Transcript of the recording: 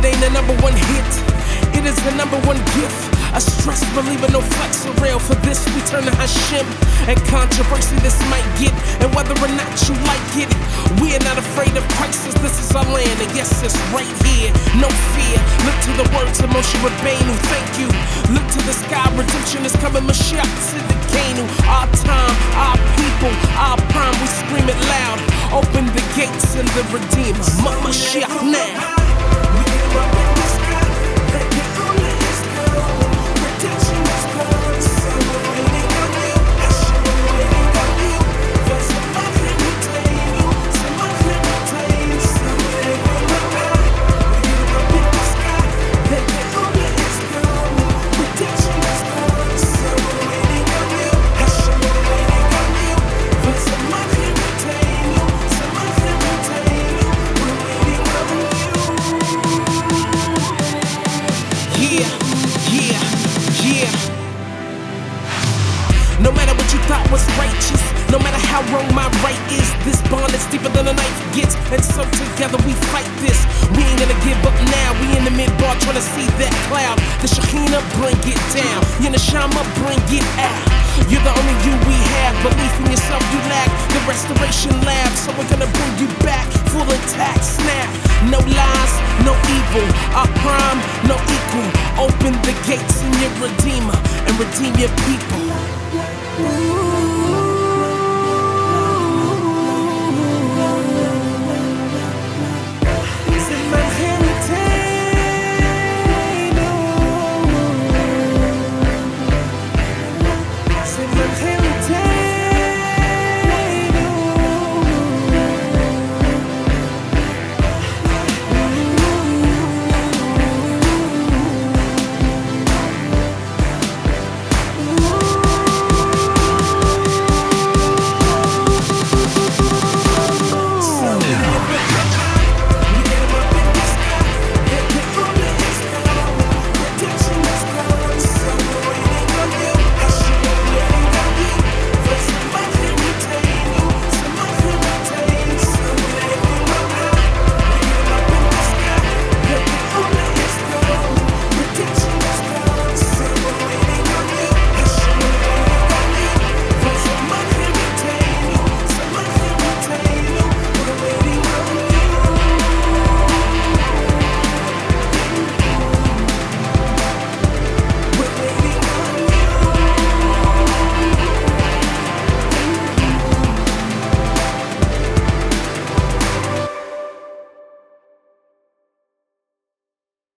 it ain't the number one hit. It is the number one gift. A stress reliever, no flex or real. For this, we turn to Hashem. And controversy this might get, and whether or not you like it, we are not afraid of crisis. This is our land, and yes, it's right here. No fear. Look to the words of Moshe Rabbeinu. Thank you. Look to the sky. Redemption is coming. Mashiach to the Kanu. Our time, our people, our prime. We scream it loud. Open the gates and the Redeemer. Mashiach now. Thought was righteous, no matter how wrong my right is, this bond is deeper than a knife gets, and so together we fight this. We ain't gonna give up now. We in the midbar trying to see that cloud. The Shekhinah bring it down. Yenashama bring it out. You're the only you we have. Belief in yourself you lack. The restoration lab, so we're gonna bring you back full intact. Snap. No lies, no evil. Our prime, no equal. Open the gates in your redeemer and redeem your people. Ooh.